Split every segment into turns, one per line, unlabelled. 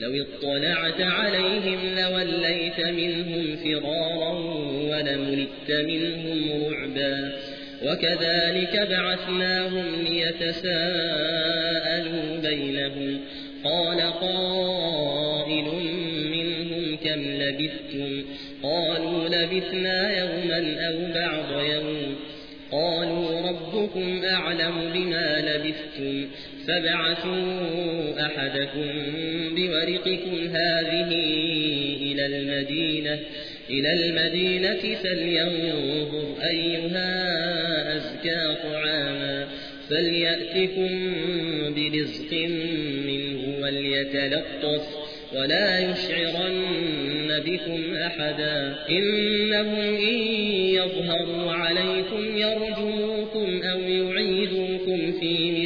لو اطلعت عليهم لوليت منهم فرارا ولملت منهم رعبا وكذلك بعثناهم ليتساءلوا بينهم قال قائل منهم كم لبثتم قالوا لبثنا يوما أو بعض يوم قالوا ربكم أعلم بما لبثتم فابعثوا أحدكم بورقكم هذه إلى المدينة إلى المدينة فلينظر أيها أزكى طعاما فليأتكم برزق منه وليتلطف ولا يشعرن بكم أحدا. إنهم إن يظهروا عليكم يرجوكم أو يعيدوكم في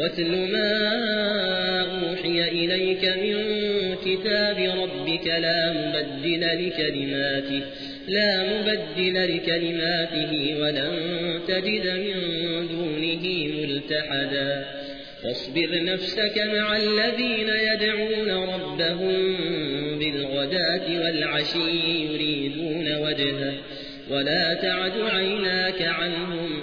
واتل ما أوحي إليك من كتاب ربك لا مبدل لكلماته لا مبدل لكلماته ولن تجد من دونه ملتحدا. واصبر نفسك مع الذين يدعون ربهم بالغداة والعشي يريدون وجهه ولا تعد عيناك عنهم.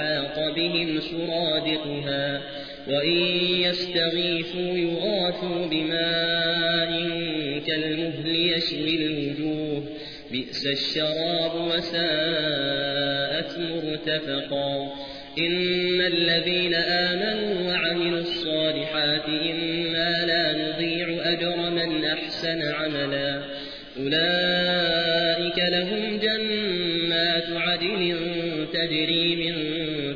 أحاط بهم سرادقها وإن يستغيثوا يغاثوا بماء كالمهل يشوي الوجوه بئس الشراب وساءت مرتفقا إن الذين آمنوا وعملوا الصالحات إنا لا نضيع أجر من أحسن عملا أولئك لهم جنات عدن تجري من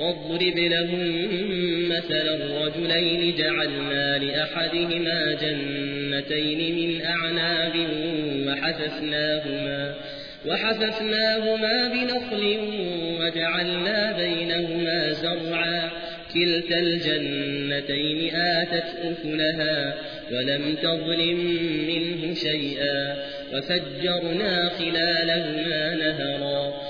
واضرب لهم مثلا الرجلين جعلنا لأحدهما جنتين من أعناب وحففناهما وحففناهما بنخل وجعلنا بينهما زرعا. كلتا الجنتين آتت أكلها ولم تظلم منه شيئا. وفجرنا خلالهما نهرا.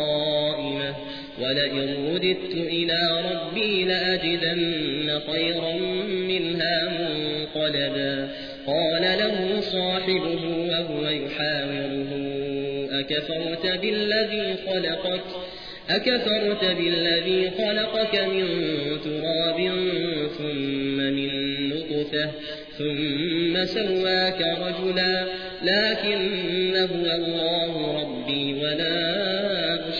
ولئن رددت إلى ربي لأجدن خيرا منها منقلبا. قال له صاحبه وهو يحاوره أكفرت بالذي خلقك؟ أكفرت بالذي خلقك من تراب ثم من نطفة ثم سواك رجلا لكن هو الله ربي ولا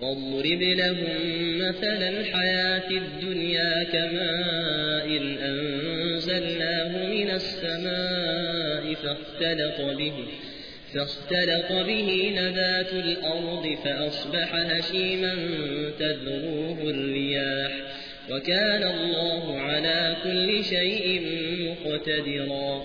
واضرب لهم مثل الحياة الدنيا كماء أنزلناه من السماء فاختلط به فاختلط به نبات الأرض فأصبح هشيما تذروه الرياح وكان الله على كل شيء مقتدرا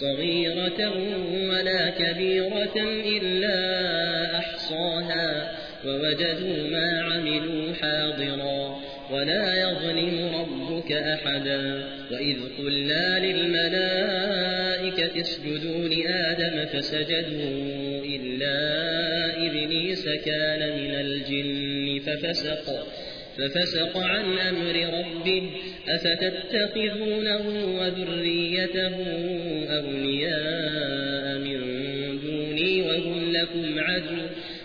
صغيرة ولا كبيرة إلا أحصاها ووجدوا ما عملوا حاضرا ولا يظلم ربك أحدا. وإذ قلنا للملائكة اسجدوا لآدم فسجدوا إلا إبليس كان من الجن ففسق. ففسق عن أمر ربه أفتتخذونه وذريته أولياء من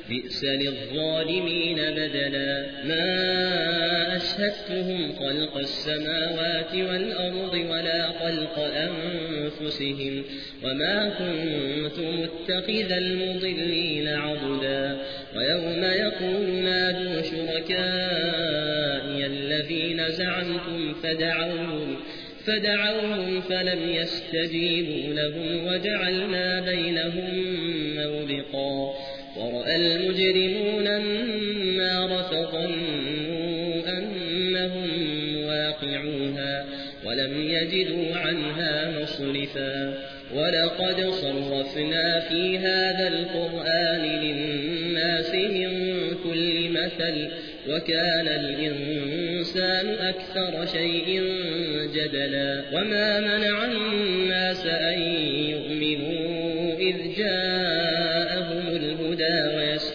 بئس للظالمين بدلا. ما أشهدتهم خلق السماوات والأرض ولا خلق أنفسهم وما كنت متخذ المضلين عضدا. ويوم يقول نادوا شركائي الذين زعمتم فدعوهم فدعوهم فلم يستجيبوا لهم وجعلنا بينهم موبقا. ورأى المجرمون النار فظنوا أنهم واقعوها ولم يجدوا عنها مصرفا ولقد صرفنا في هذا القرآن للناس من كل مثل وكان الإنسان أكثر شيء جدلا وما منع الناس أن يؤمنوا إذ الهدى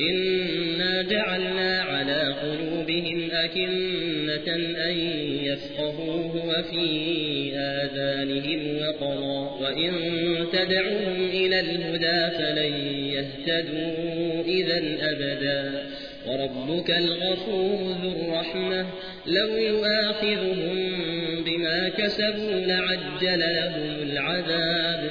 إنا جعلنا على قلوبهم أكنة أن يفقهوه وفي آذانهم وقرا وإن تدعوهم إلى الهدى فلن يهتدوا إذا أبدا وربك الغفور ذو الرحمة لو يؤاخذهم بما كسبوا لعجل لهم العذاب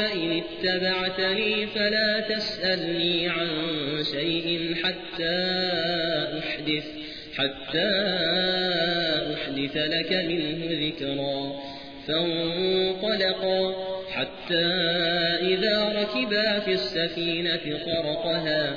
فإن اتبعتني فلا تسألني عن شيء حتى أحدث حتى أحدث لك منه ذكرا فانطلقا حتى إذا ركبا في السفينة خرقها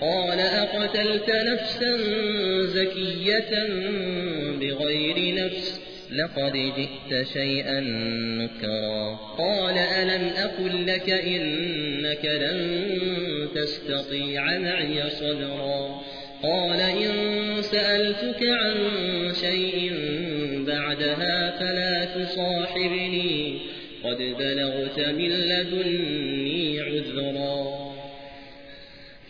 قال أقتلت نفسا زكية بغير نفس لقد جئت شيئا نكرا قال ألم أقل لك إنك لن تستطيع معي صبرا قال إن سألتك عن شيء بعدها فلا تصاحبني قد بلغت من لدني عذرا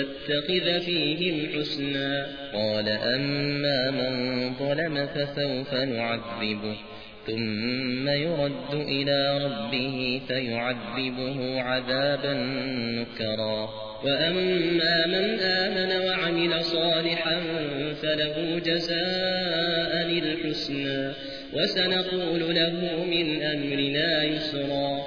أن تتخذ فيهم حسنا
قال أما من ظلم فسوف نعذبه ثم يرد إلى ربه فيعذبه عذابا نكرا
وأما من آمن وعمل صالحا فله جزاء الحسنى وسنقول له من أمرنا يسرا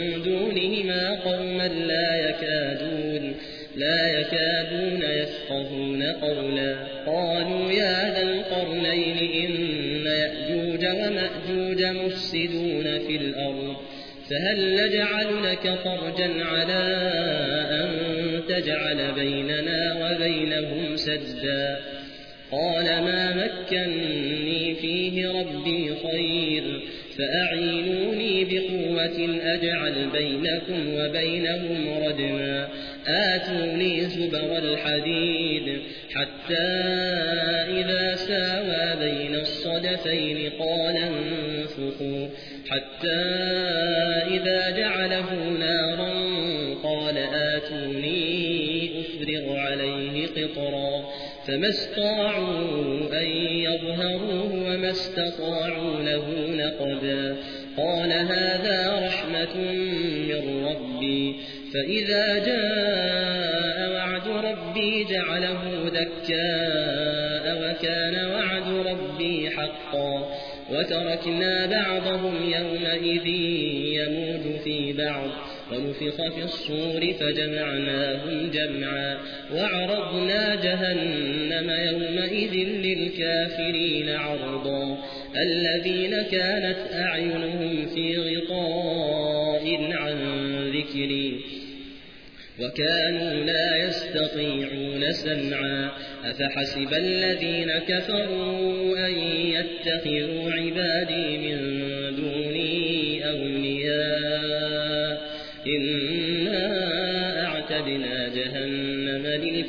قوما لا يكادون لا يكادون يفقهون قولا. قالوا يا ذا القرنين إن يأجوج ومأجوج مفسدون في الأرض فهل نجعل لك فرجا على أن تجعل بيننا وبينهم سدا؟ قال ما مكني فيه ربي خير. فأعينوني بقوة أجعل بينكم وبينهم ردما. آتوني زبر الحديد حتى إذا ساوى بين الصدفين قال انفقوا حتى إذا جعله نارا قال آتوني أفرغ عليه قطرا. فما استطاعوا استطاعوا له نقبا. قال هذا رحمة من ربي. فإذا جاء وعد ربي جعله ذكاء وكان وعد ربي حقا. وتركنا بعضهم يومئذ يموج في بعض. ونفخ في الصور فجمعناهم جمعا وعرضنا جهنم يومئذ للكافرين عرضا الذين كانت أعينهم في غطاء عن ذكري وكانوا لا يستطيعون سمعا أفحسب الذين كفروا أن يتخذوا عبادي من دوني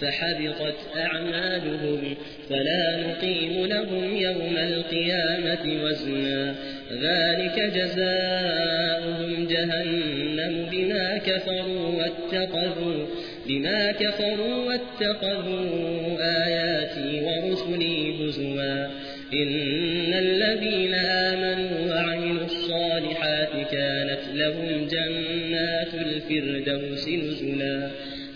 فحبطت أعمالهم فلا نقيم لهم يوم القيامة وزنا. ذلك جزاؤهم جهنم بما كفروا واتخذوا بما كفروا واتخذوا آياتي ورسلي هزوا. إن الذين آمنوا وعملوا الصالحات كانت لهم جنات الفردوس نزلا.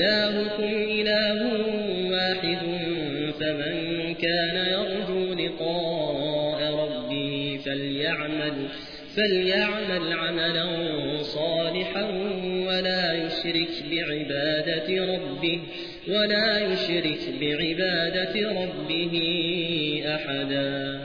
إلهكم إله واحد فمن كان يرجو لقاء ربه فليعمل فليعمل عملا صالحا ولا يشرك بعبادة ربه ولا يشرك بعبادة ربه أحدا.